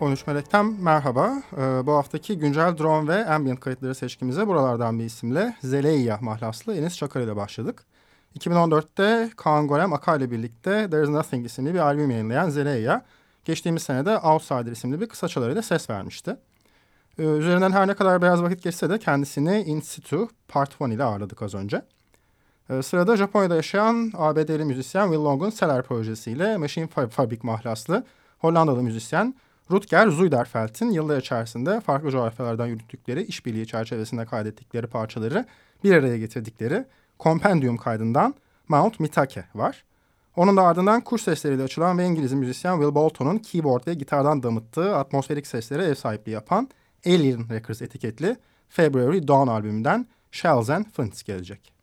13 Melek'ten merhaba. Ee, bu haftaki güncel drone ve ambient kayıtları seçkimize buralardan bir isimle Zeleya mahlaslı Enis Çakar ile başladık. 2014'te Kaan Gorem Aka ile birlikte There's Nothing isimli bir albüm yayınlayan Zeleya, geçtiğimiz senede Outsider isimli bir kısa çalarıyla ses vermişti. Ee, üzerinden her ne kadar biraz vakit geçse de kendisini In Situ Part 1 ile ağırladık az önce. Ee, sırada Japonya'da yaşayan ABD'li müzisyen Will Long'un Seller projesiyle Machine Fabric mahlaslı Hollandalı müzisyen Rutger Zuiderfeld'in yıllar içerisinde farklı coğrafyalardan yürüttükleri işbirliği çerçevesinde kaydettikleri parçaları bir araya getirdikleri Compendium kaydından Mount Mitake var. Onun da ardından kuş sesleriyle açılan ve İngiliz müzisyen Will Bolton'un keyboard ve gitardan damıttığı atmosferik seslere ev sahipliği yapan Alien Records etiketli February Dawn albümünden Shells and Flints gelecek.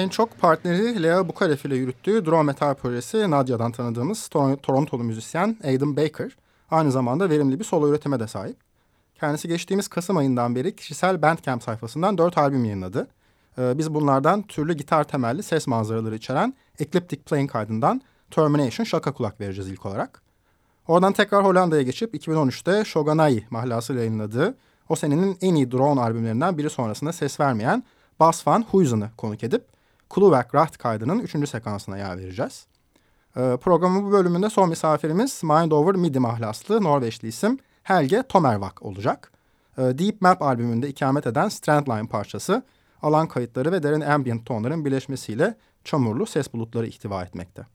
En çok partneri Lea Bukaref ile yürüttüğü drone metal projesi Nadia'dan tanıdığımız Torontolu müzisyen Aidan Baker aynı zamanda verimli bir solo üretime de sahip. Kendisi geçtiğimiz Kasım ayından beri kişisel Bandcamp sayfasından dört albüm yayınladı. Ee, biz bunlardan türlü gitar temelli ses manzaraları içeren Ecliptic Playing kaydından Termination şaka kulak vereceğiz ilk olarak. Oradan tekrar Hollanda'ya geçip 2013'te Shoganai mahlasıyla yayınladığı o senenin en iyi drone albümlerinden biri sonrasında ses vermeyen Bas van Huyzen'ı konuk edip Kluwerk Racht kaydının üçüncü sekansına yer vereceğiz. Ee, programın bu bölümünde son misafirimiz Mind Over Midi mahlaslı Norveçli isim Helge Tomervak olacak. Ee, Deep Map albümünde ikamet eden Strandline parçası alan kayıtları ve derin ambient tonların birleşmesiyle çamurlu ses bulutları ihtiva etmekte.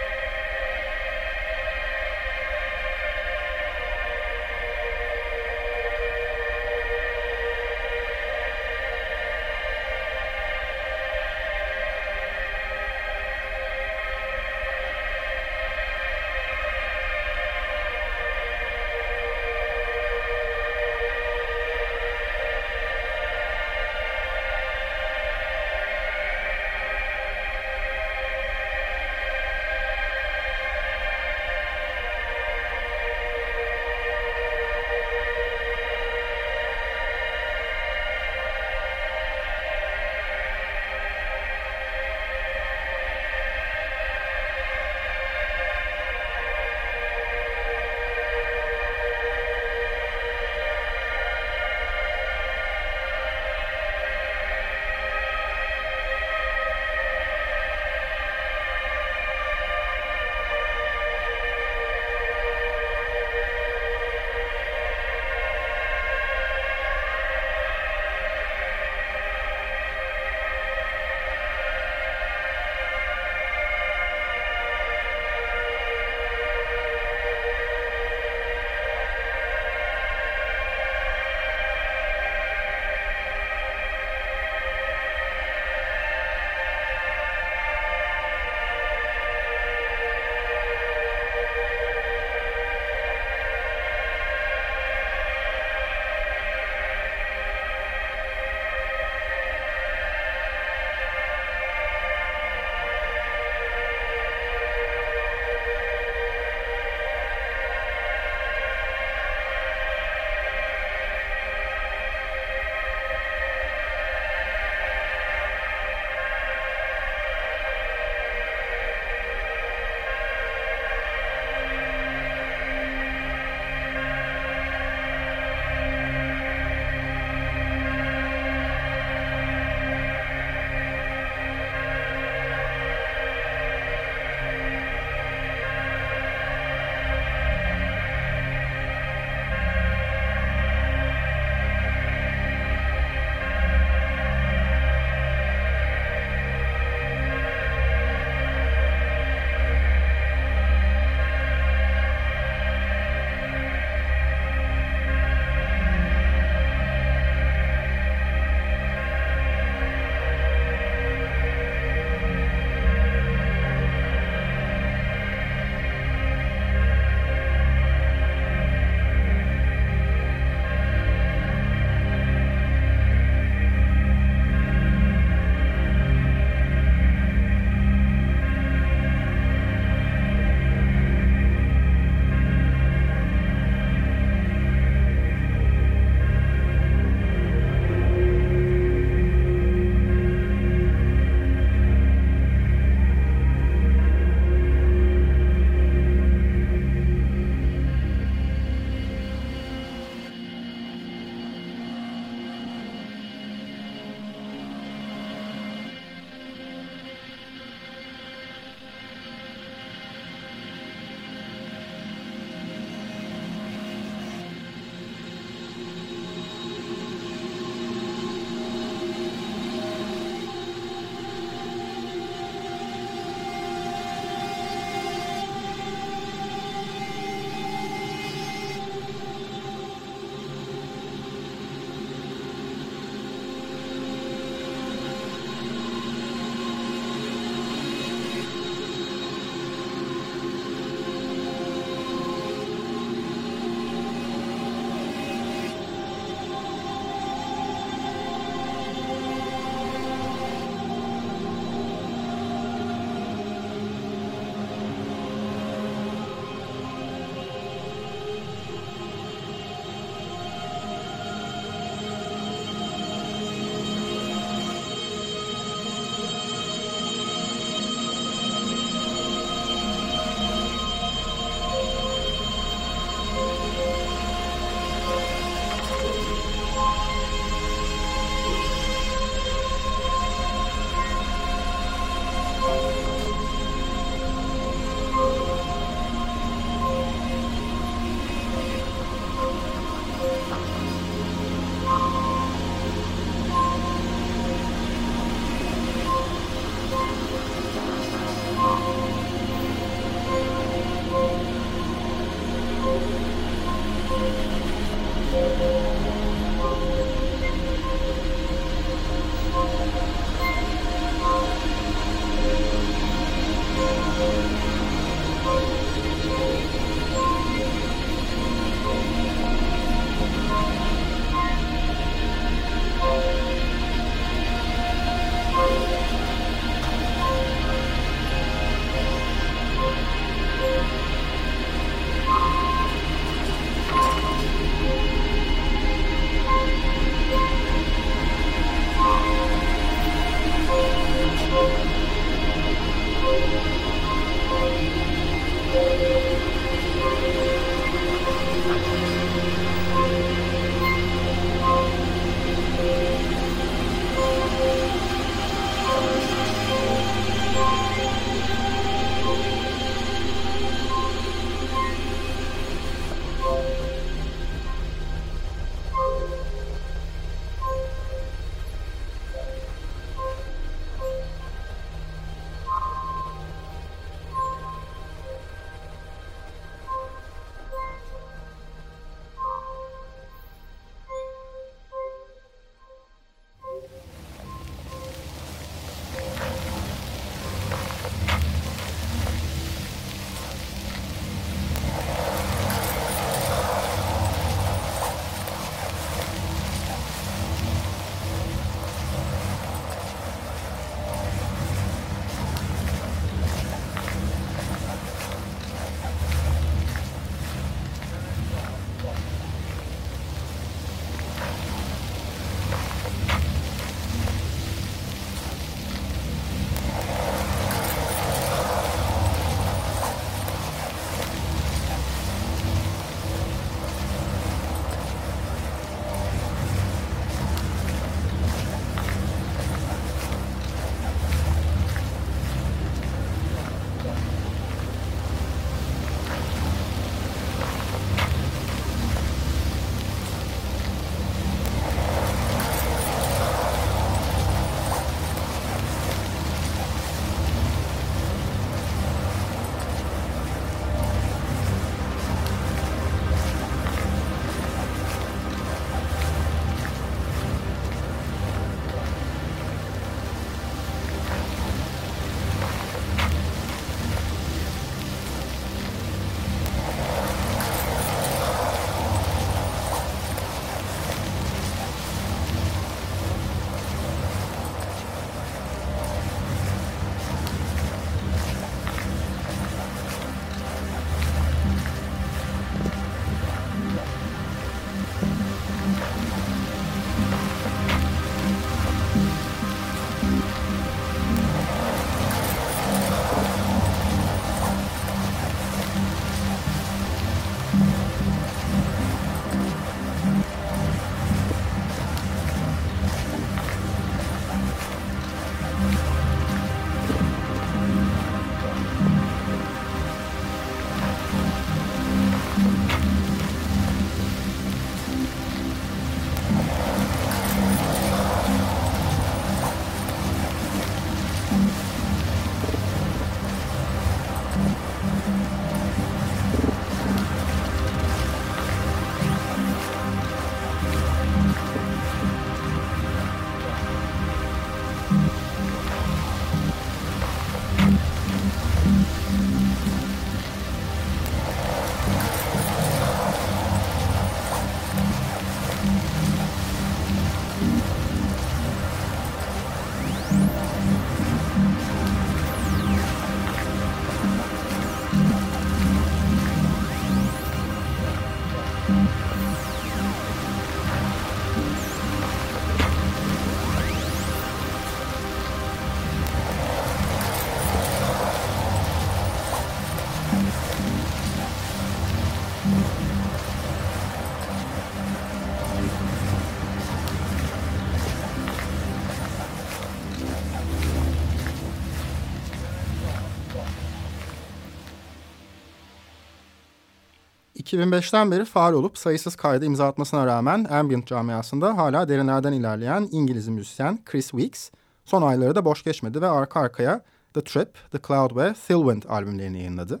2005'ten beri faal olup sayısız kayda imza atmasına rağmen ambient camiasında hala derinlerden ilerleyen İngiliz müzisyen Chris Weeks son ayları da boş geçmedi ve arka arkaya The Trip, The Cloud ve Thillwind albümlerini yayınladı.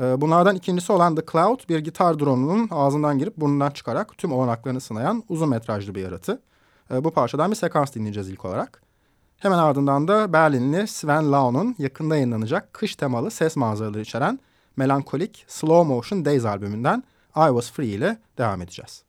Ee, bunlardan ikincisi olan The Cloud bir gitar drone'unun ağzından girip burnundan çıkarak tüm olanaklarını sınayan uzun metrajlı bir yaratı. Ee, bu parçadan bir sekans dinleyeceğiz ilk olarak. Hemen ardından da Berlinli Sven Lau'nun yakında yayınlanacak kış temalı ses manzaraları içeren melankolik Slow Motion Days albümünden I Was Free ile devam edeceğiz.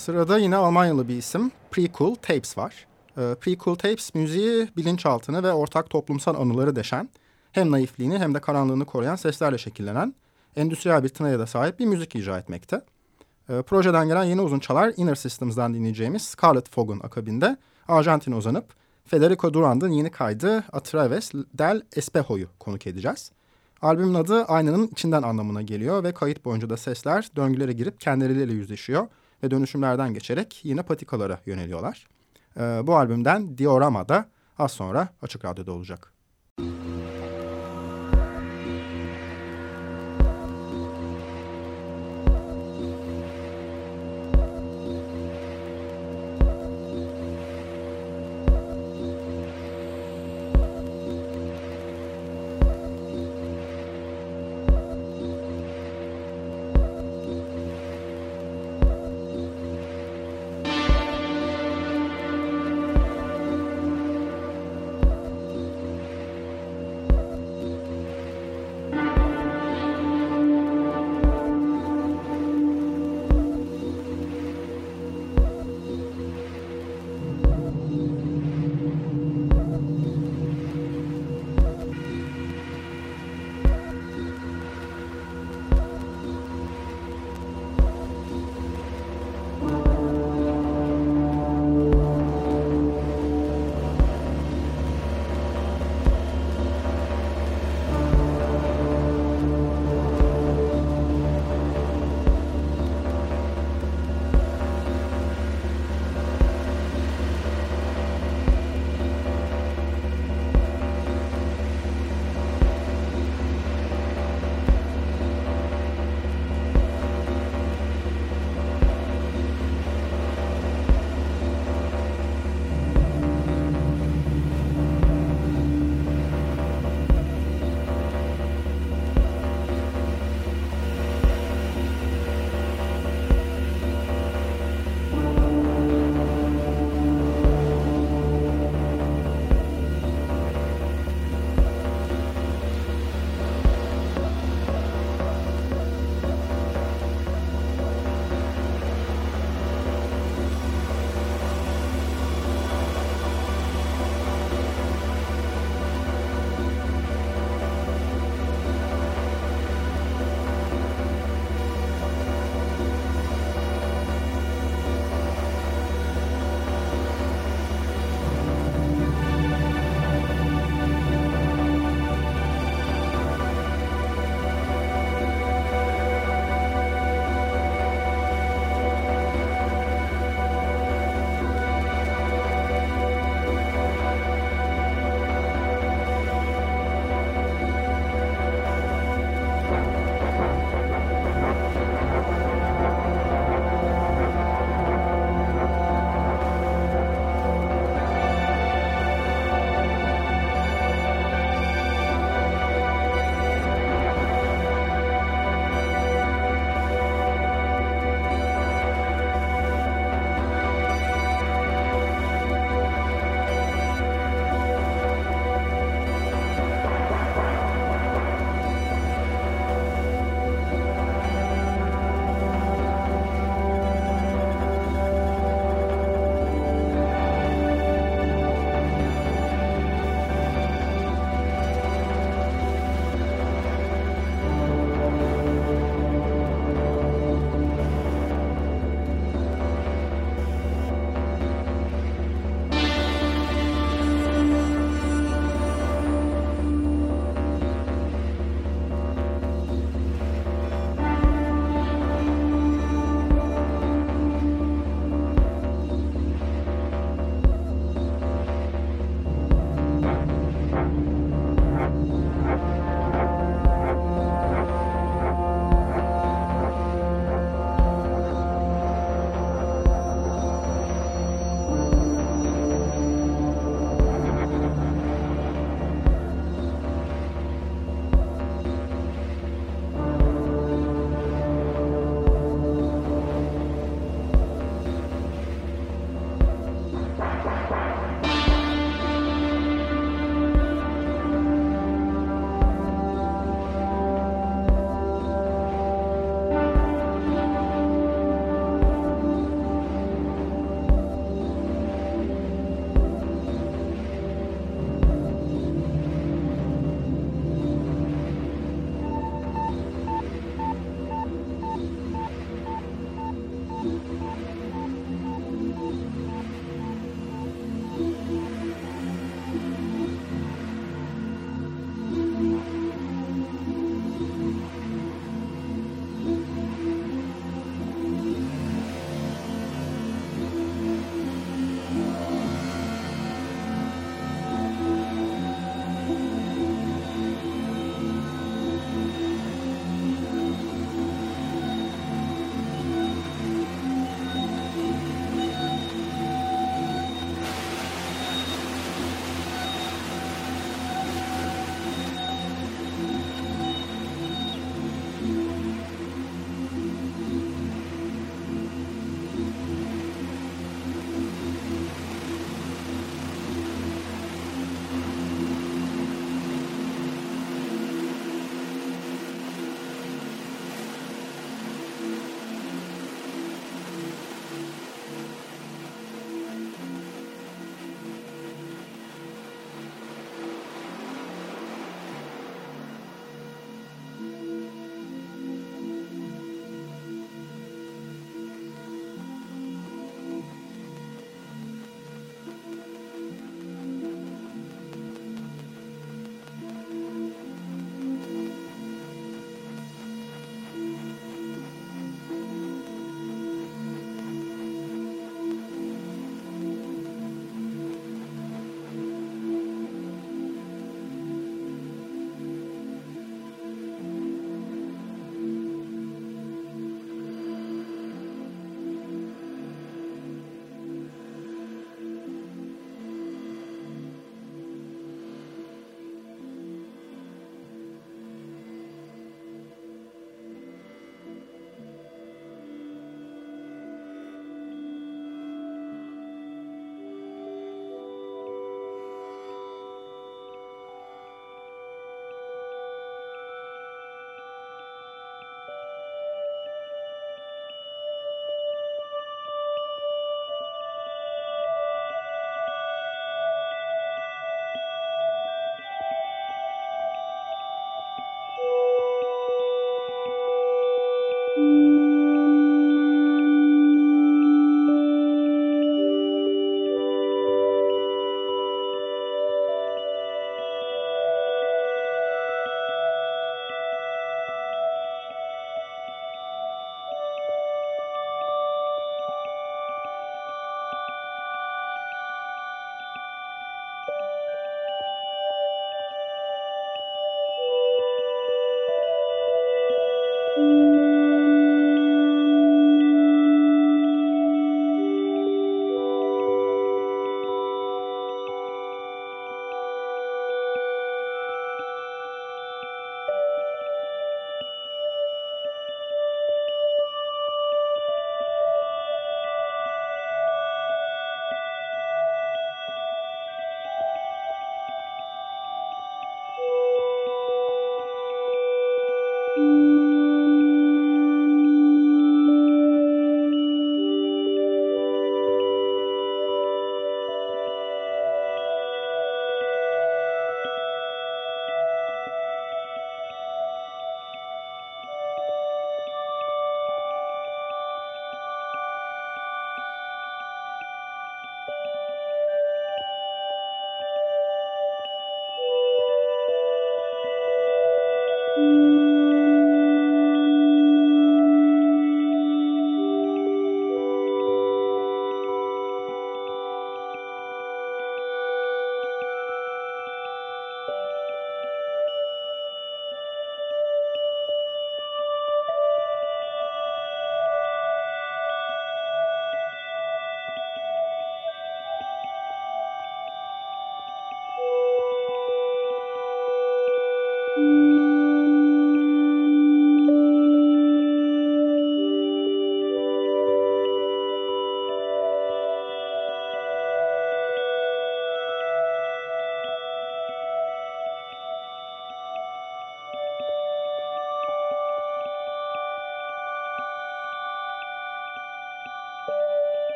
Sırada yine Almanyalı bir isim Pre-Cool Tapes var. E, Pre-Cool Tapes müziği bilinçaltını ve ortak toplumsal anıları deşen, hem naifliğini hem de karanlığını koruyan seslerle şekillenen, endüstriyel bir tınıya da sahip bir müzik icra etmekte. E, projeden gelen yeni uzun çalar Inner Systems'dan dinleyeceğimiz Scarlet Fog'un akabinde Arjantin'e uzanıp Federico Durand'ın yeni kaydı A Traves del Espejo'yu konuk edeceğiz. Albümün adı aynanın içinden anlamına geliyor ve kayıt boyunca da sesler döngülere girip kendileriyle yüzleşiyor ve dönüşümlerden geçerek yine patikalara yöneliyorlar. Ee, bu albümden Diorama da az sonra Açık Radyo'da olacak.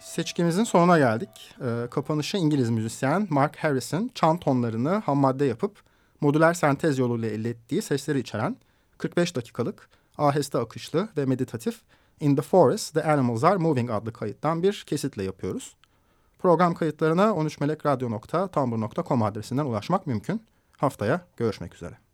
Seçkimizin sonuna geldik. E, kapanışı İngiliz müzisyen Mark Harrison çan tonlarını ham madde yapıp modüler sentez yoluyla elde ettiği sesleri içeren 45 dakikalık aheste akışlı ve meditatif In the Forest The Animals Are Moving adlı kayıttan bir kesitle yapıyoruz. Program kayıtlarına 13melekradyo.tumblr.com adresinden ulaşmak mümkün. Haftaya görüşmek üzere.